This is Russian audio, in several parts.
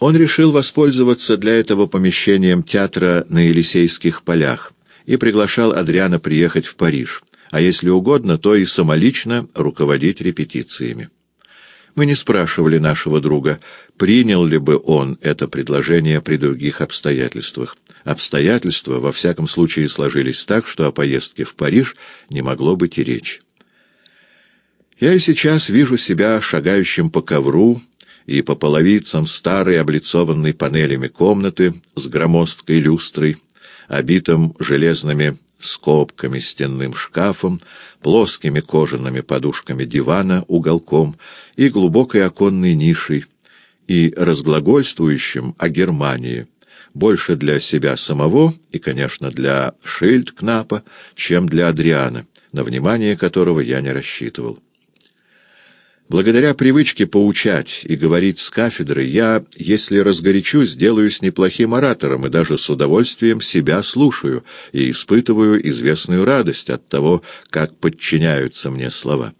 Он решил воспользоваться для этого помещением театра на Елисейских полях и приглашал Адриана приехать в Париж, а если угодно, то и самолично руководить репетициями. Мы не спрашивали нашего друга, принял ли бы он это предложение при других обстоятельствах. Обстоятельства, во всяком случае, сложились так, что о поездке в Париж не могло быть и речи. Я и сейчас вижу себя шагающим по ковру и по половицам старой облицованной панелями комнаты с громоздкой люстрой, обитым железными скобками стенным шкафом, плоскими кожаными подушками дивана уголком и глубокой оконной нишей, и разглагольствующим о Германии, больше для себя самого и, конечно, для Шильдкнапа, чем для Адриана, на внимание которого я не рассчитывал. Благодаря привычке поучать и говорить с кафедры, я, если разгорячусь, сделаюсь неплохим оратором и даже с удовольствием себя слушаю и испытываю известную радость от того, как подчиняются мне слова.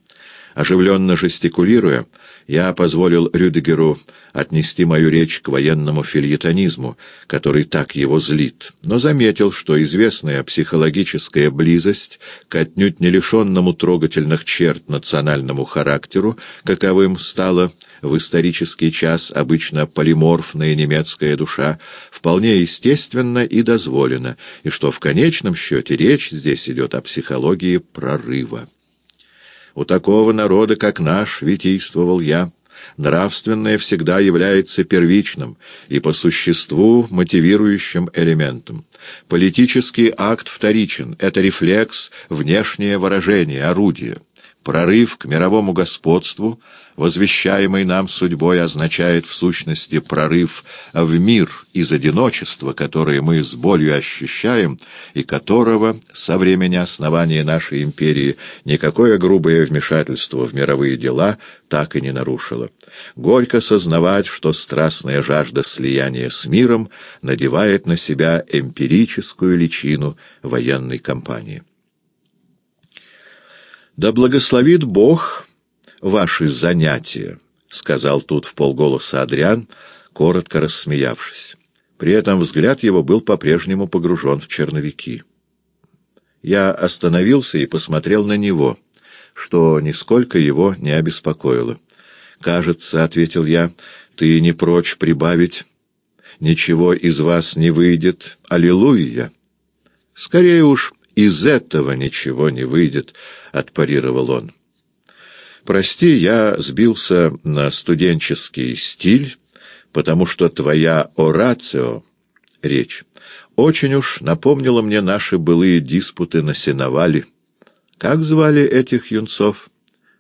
Оживленно жестикулируя, я позволил Рюдегеру отнести мою речь к военному фильетонизму, который так его злит, но заметил, что известная психологическая близость к отнюдь не лишенному трогательных черт национальному характеру, каковым стала в исторический час обычно полиморфная немецкая душа, вполне естественно и дозволена, и что в конечном счете речь здесь идет о психологии прорыва. У такого народа, как наш, витийствовал я, нравственное всегда является первичным и по существу мотивирующим элементом. Политический акт вторичен, это рефлекс, внешнее выражение, орудие. Прорыв к мировому господству, возвещаемый нам судьбой, означает в сущности прорыв в мир из одиночества, которое мы с болью ощущаем, и которого со времени основания нашей империи никакое грубое вмешательство в мировые дела так и не нарушило. Горько сознавать, что страстная жажда слияния с миром надевает на себя эмпирическую личину военной кампании. «Да благословит Бог ваши занятия», — сказал тут в полголоса Адриан, коротко рассмеявшись. При этом взгляд его был по-прежнему погружен в черновики. Я остановился и посмотрел на него, что нисколько его не обеспокоило. «Кажется, — ответил я, — ты не прочь прибавить. Ничего из вас не выйдет. Аллилуйя! Скорее уж, из этого ничего не выйдет», — отпарировал он. «Прости, я сбился на студенческий стиль, потому что твоя орацио, речь, очень уж напомнила мне наши былые диспуты на сеновале. Как звали этих юнцов?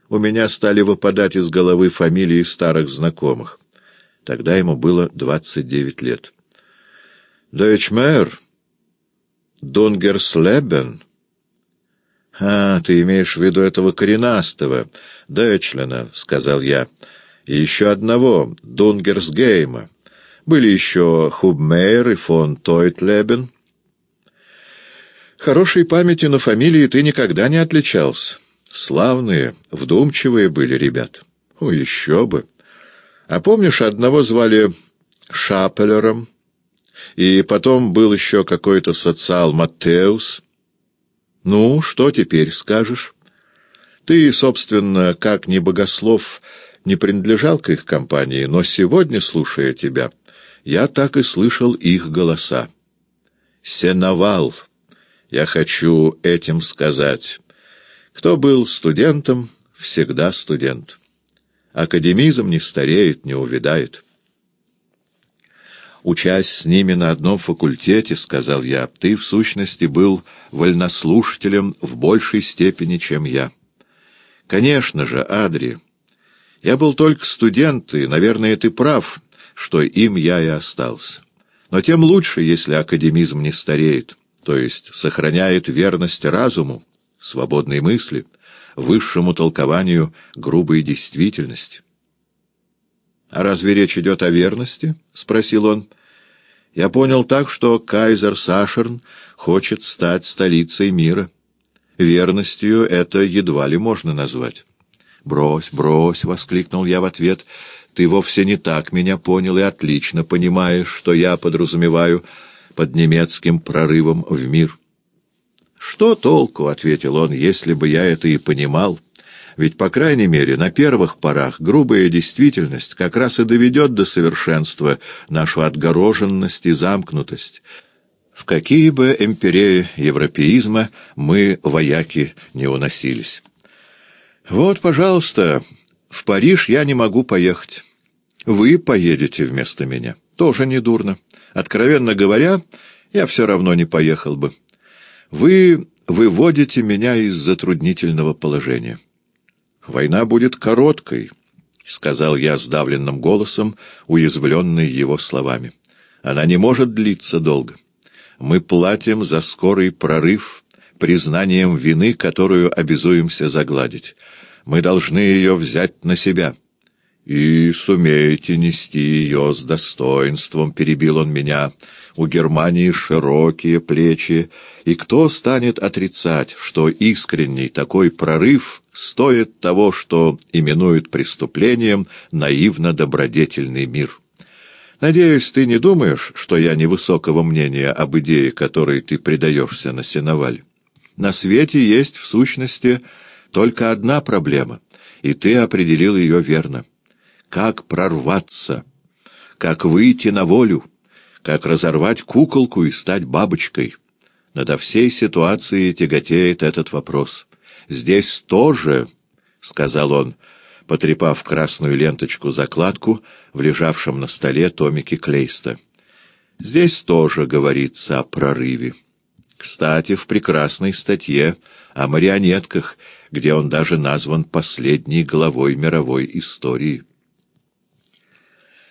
У меня стали выпадать из головы фамилии старых знакомых. Тогда ему было двадцать девять лет. «Дойчмэр», Дунгерслебен? А, ты имеешь в виду этого коренастого, Дэчлина, — сказал я. И еще одного, Дунгерсгейма. Были еще Хубмейер и фон Тойтлебен. Хорошей памяти на фамилии ты никогда не отличался. Славные, вдумчивые были ребят. О, еще бы. А помнишь, одного звали Шапелером? И потом был еще какой-то социал Маттеус. Ну, что теперь скажешь? Ты, собственно, как ни богослов, не принадлежал к их компании, но сегодня, слушая тебя, я так и слышал их голоса. Сеновал, я хочу этим сказать. Кто был студентом, всегда студент. Академизм не стареет, не увядает. Учась с ними на одном факультете, — сказал я, — ты, в сущности, был вольнослушателем в большей степени, чем я. Конечно же, Адри, я был только студент, и, наверное, ты прав, что им я и остался. Но тем лучше, если академизм не стареет, то есть сохраняет верность разуму, свободной мысли, высшему толкованию грубой действительности. «А разве речь идет о верности?» — спросил он. «Я понял так, что кайзер Сашерн хочет стать столицей мира. Верностью это едва ли можно назвать». «Брось, брось!» — воскликнул я в ответ. ты вовсе не так меня понял и отлично понимаешь, что я подразумеваю под немецким прорывом в мир». «Что толку?» — ответил он, — «если бы я это и понимал». Ведь, по крайней мере, на первых порах грубая действительность как раз и доведет до совершенства нашу отгороженность и замкнутость. В какие бы империи европеизма мы, вояки, не уносились. Вот, пожалуйста, в Париж я не могу поехать. Вы поедете вместо меня. Тоже недурно. Откровенно говоря, я все равно не поехал бы. Вы выводите меня из затруднительного положения. «Война будет короткой», — сказал я сдавленным голосом, уязвленный его словами. «Она не может длиться долго. Мы платим за скорый прорыв признанием вины, которую обязуемся загладить. Мы должны ее взять на себя». «И сумеете нести ее с достоинством», — перебил он меня. «У Германии широкие плечи, и кто станет отрицать, что искренний такой прорыв стоит того, что именуют преступлением наивно-добродетельный мир?» Надеюсь, ты не думаешь, что я невысокого мнения об идее, которой ты предаешься на сеноваль. На свете есть, в сущности, только одна проблема, и ты определил ее верно — как прорваться, как выйти на волю, как разорвать куколку и стать бабочкой. Надо всей ситуацией тяготеет этот вопрос. «Здесь тоже», — сказал он, потрепав красную ленточку-закладку в лежавшем на столе томике Клейста. «Здесь тоже говорится о прорыве. Кстати, в прекрасной статье о марионетках, где он даже назван последней главой мировой истории».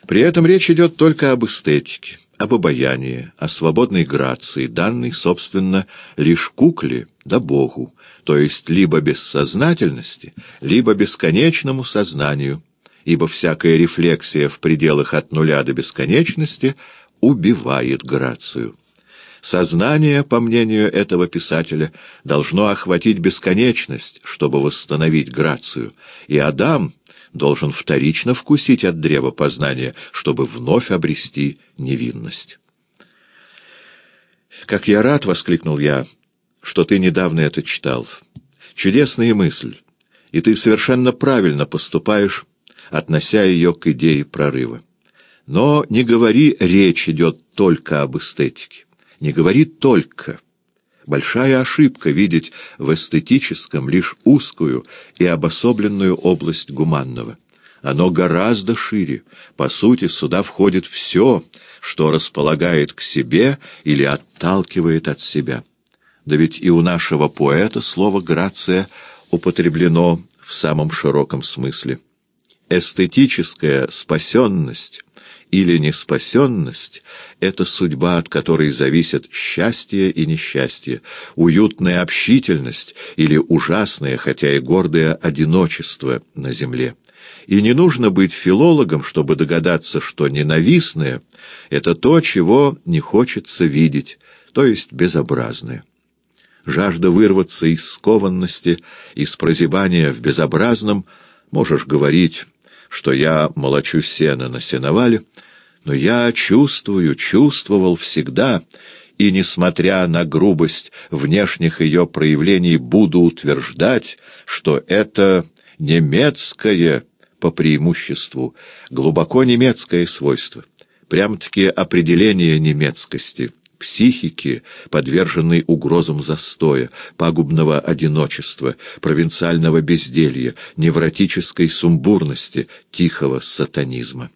При этом речь идет только об эстетике, об обаянии, о свободной грации, данной, собственно, лишь кукле да Богу, то есть либо бессознательности, либо бесконечному сознанию, ибо всякая рефлексия в пределах от нуля до бесконечности убивает грацию. Сознание, по мнению этого писателя, должно охватить бесконечность, чтобы восстановить грацию, и Адам должен вторично вкусить от древа познания, чтобы вновь обрести невинность. «Как я рад!» — воскликнул я, — что ты недавно это читал. Чудесная мысль, и ты совершенно правильно поступаешь, относя ее к идее прорыва. Но не говори, речь идет только об эстетике. Не говори только. Большая ошибка видеть в эстетическом лишь узкую и обособленную область гуманного. Оно гораздо шире. По сути, сюда входит все, что располагает к себе или отталкивает от себя. Да ведь и у нашего поэта слово «грация» употреблено в самом широком смысле. Эстетическая спасенность или неспасенность — это судьба, от которой зависят счастье и несчастье, уютная общительность или ужасное, хотя и гордое одиночество на земле. И не нужно быть филологом, чтобы догадаться, что ненавистное — это то, чего не хочется видеть, то есть безобразное. Жажда вырваться из скованности, из прозябания в безобразном, можешь говорить что я молочу сено на сеновале, но я чувствую, чувствовал всегда, и, несмотря на грубость внешних ее проявлений, буду утверждать, что это немецкое по преимуществу, глубоко немецкое свойство, прям-таки определение немецкости — психики, подверженной угрозам застоя, пагубного одиночества, провинциального безделья, невротической сумбурности, тихого сатанизма.